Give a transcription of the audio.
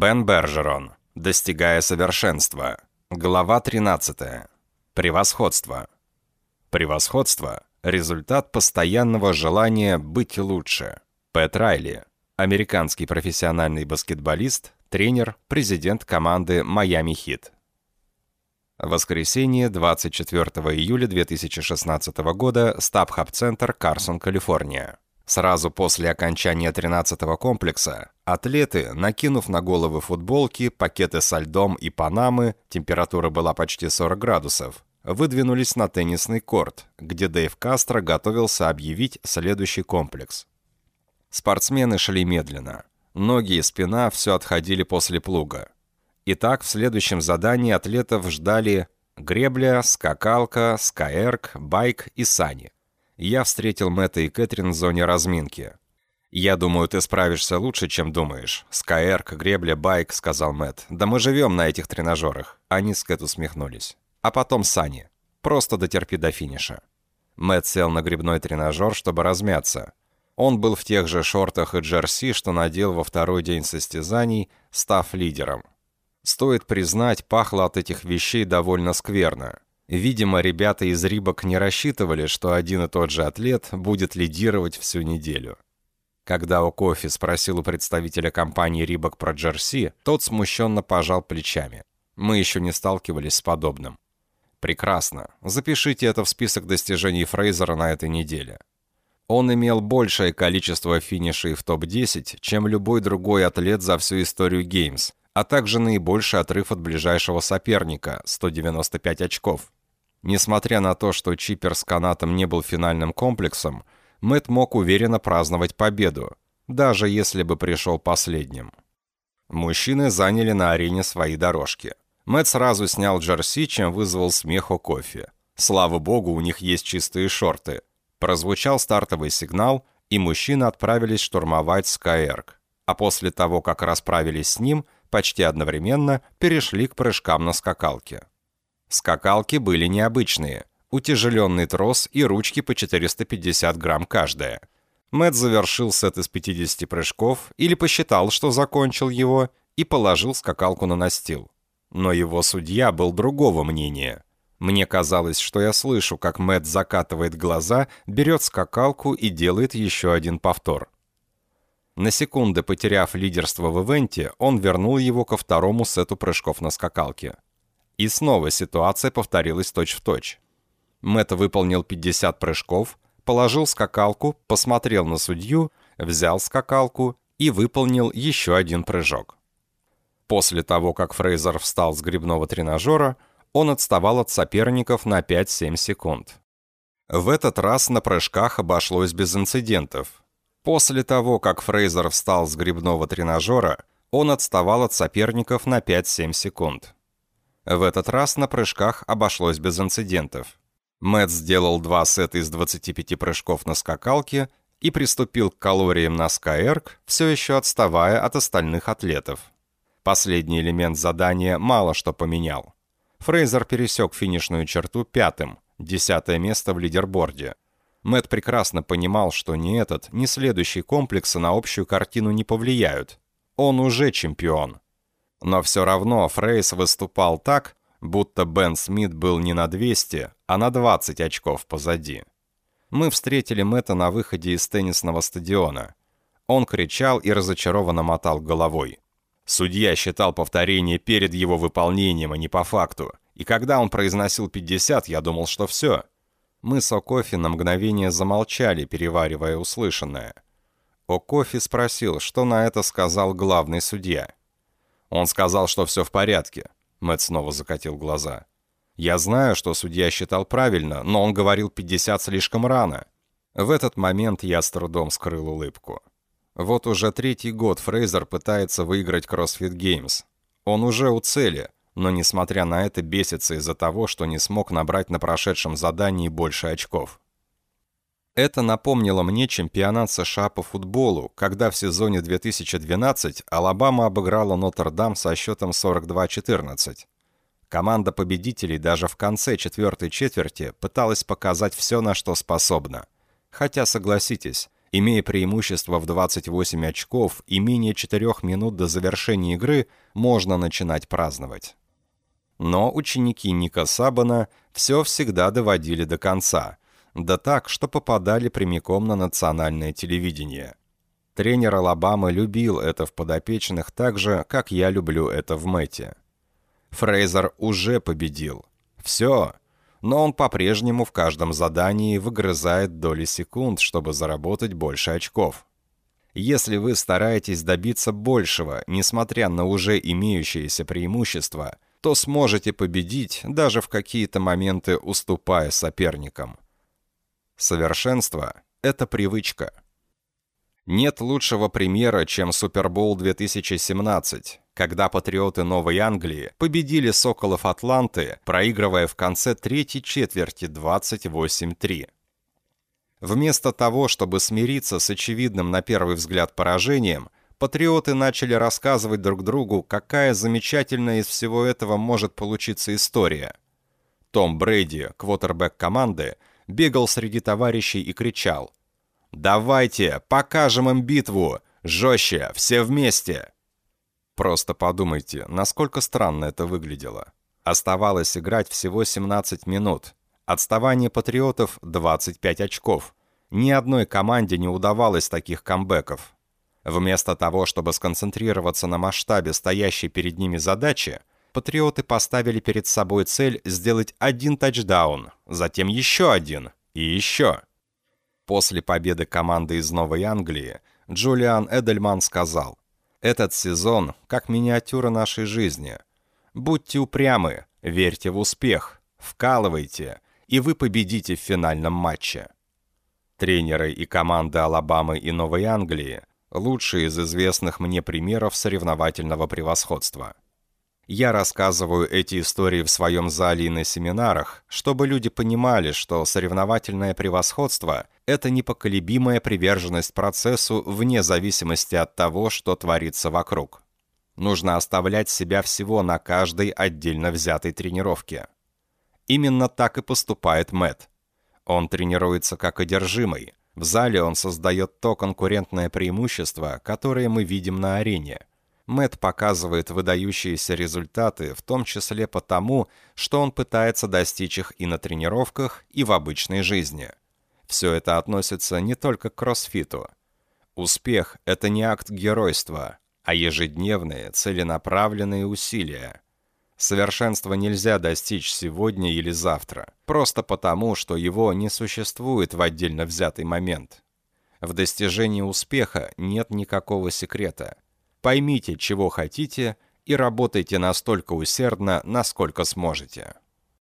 Бен Бержерон. Достигая совершенства. Глава 13. Превосходство. Превосходство – результат постоянного желания быть лучше. Пэт Райли. Американский профессиональный баскетболист, тренер, президент команды «Майами Хит». Воскресенье, 24 июля 2016 года, Стабхаб-центр, Карсон, Калифорния. Сразу после окончания 13-го комплекса атлеты, накинув на головы футболки, пакеты со льдом и панамы, температура была почти 40 градусов, выдвинулись на теннисный корт, где Дэйв Кастро готовился объявить следующий комплекс. Спортсмены шли медленно. Ноги и спина все отходили после плуга. Итак, в следующем задании атлетов ждали гребля, скакалка, скаэрк, байк и сани я встретил Мэтта и Кэтрин в зоне разминки. «Я думаю, ты справишься лучше, чем думаешь. Скайэрк, гребля, байк», — сказал Мэтт. «Да мы живем на этих тренажерах». Они с Кэт усмехнулись. «А потом сани. Просто дотерпи до финиша». Мэтт сел на грибной тренажер, чтобы размяться. Он был в тех же шортах и джерси, что надел во второй день состязаний, став лидером. Стоит признать, пахло от этих вещей довольно скверно. Видимо, ребята из Рибок не рассчитывали, что один и тот же атлет будет лидировать всю неделю. Когда у Кофи спросил у представителя компании Рибок про Джерси, тот смущенно пожал плечами. Мы еще не сталкивались с подобным. Прекрасно. Запишите это в список достижений Фрейзера на этой неделе. Он имел большее количество финишей в топ-10, чем любой другой атлет за всю историю Геймс, а также наибольший отрыв от ближайшего соперника – 195 очков. Несмотря на то, что чипер с канатом не был финальным комплексом, Мэтт мог уверенно праздновать победу, даже если бы пришел последним. Мужчины заняли на арене свои дорожки. Мэтт сразу снял джерси, чем вызвал смех у кофе. Слава богу, у них есть чистые шорты. Прозвучал стартовый сигнал, и мужчины отправились штурмовать Скайэрк. А после того, как расправились с ним, почти одновременно перешли к прыжкам на скакалке. Скакалки были необычные. Утяжеленный трос и ручки по 450 грамм каждая. Мэтт завершил сет из 50 прыжков или посчитал, что закончил его, и положил скакалку на настил. Но его судья был другого мнения. Мне казалось, что я слышу, как Мэтт закатывает глаза, берет скакалку и делает еще один повтор. На секунды потеряв лидерство в ивенте, он вернул его ко второму сету прыжков на скакалке. И снова ситуация повторилась точь-в-точь. Мэтт выполнил 50 прыжков, положил скакалку, посмотрел на судью, взял скакалку и выполнил еще один прыжок. После того, как Фрейзер встал с грибного тренажера, он отставал от соперников на 5-7 секунд. В этот раз на прыжках обошлось без инцидентов. После того, как Фрейзер встал с грибного тренажера, он отставал от соперников на 5-7 секунд. В этот раз на прыжках обошлось без инцидентов. Мэтт сделал два сета из 25 прыжков на скакалке и приступил к калориям на Skyerg, все еще отставая от остальных атлетов. Последний элемент задания мало что поменял. Фрейзер пересек финишную черту пятым, десятое место в лидерборде. Мэтт прекрасно понимал, что ни этот, ни следующий комплексы на общую картину не повлияют. Он уже чемпион. Но все равно Фрейс выступал так, будто Бен Смит был не на 200, а на 20 очков позади. Мы встретили Мэтта на выходе из теннисного стадиона. Он кричал и разочарованно мотал головой. Судья считал повторение перед его выполнением, а не по факту. И когда он произносил 50, я думал, что все. Мы с О'Кофи на мгновение замолчали, переваривая услышанное. О'Кофи спросил, что на это сказал главный судья. Он сказал, что все в порядке. Мэтт снова закатил глаза. Я знаю, что судья считал правильно, но он говорил 50 слишком рано. В этот момент я с трудом скрыл улыбку. Вот уже третий год Фрейзер пытается выиграть CrossFit Games. Он уже у цели, но несмотря на это бесится из-за того, что не смог набрать на прошедшем задании больше очков. Это напомнило мне чемпионат США по футболу, когда в сезоне 2012 Алабама обыграла Нотр-Дам со счетом 42-14. Команда победителей даже в конце четвертой четверти пыталась показать все, на что способна. Хотя, согласитесь, Имея преимущество в 28 очков и менее 4 минут до завершения игры, можно начинать праздновать. Но ученики Ника Сабана все всегда доводили до конца, да так, что попадали прямиком на национальное телевидение. Тренер Алабамы любил это в подопечных так же, как я люблю это в Мэте. Фрейзер уже победил. Все, но он по-прежнему в каждом задании выгрызает доли секунд, чтобы заработать больше очков. Если вы стараетесь добиться большего, несмотря на уже имеющееся преимущество, то сможете победить, даже в какие-то моменты уступая соперникам. Совершенство – это привычка. Нет лучшего примера, чем Супербол 2017, когда патриоты Новой Англии победили Соколов Атланты, проигрывая в конце третьей четверти 28-3. Вместо того, чтобы смириться с очевидным на первый взгляд поражением, патриоты начали рассказывать друг другу, какая замечательная из всего этого может получиться история. Том Брейди, квотербек команды, бегал среди товарищей и кричал «Давайте, покажем им битву! Жестче, все вместе!» Просто подумайте, насколько странно это выглядело. Оставалось играть всего 17 минут. Отставание патриотов 25 очков. Ни одной команде не удавалось таких камбэков. Вместо того, чтобы сконцентрироваться на масштабе стоящей перед ними задачи, патриоты поставили перед собой цель сделать один тачдаун, затем еще один и еще. После победы команды из Новой Англии Джулиан Эдельман сказал, этот сезон как миниатюра нашей жизни. Будьте упрямы, верьте в успех, вкалывайте, и вы победите в финальном матче. Тренеры и команды Алабамы и Новой Англии – лучшие из известных мне примеров соревновательного превосходства – я рассказываю эти истории в своем зале и на семинарах, чтобы люди понимали, что соревновательное превосходство – это непоколебимая приверженность процессу вне зависимости от того, что творится вокруг. Нужно оставлять себя всего на каждой отдельно взятой тренировке. Именно так и поступает Мэтт. Он тренируется как одержимый. В зале он создает то конкурентное преимущество, которое мы видим на арене – Мэт показывает выдающиеся результаты, в том числе потому, что он пытается достичь их и на тренировках, и в обычной жизни. Все это относится не только к кроссфиту. Успех – это не акт геройства, а ежедневные, целенаправленные усилия. Совершенства нельзя достичь сегодня или завтра, просто потому, что его не существует в отдельно взятый момент. В достижении успеха нет никакого секрета – Поймите, чего хотите, и работайте настолько усердно, насколько сможете.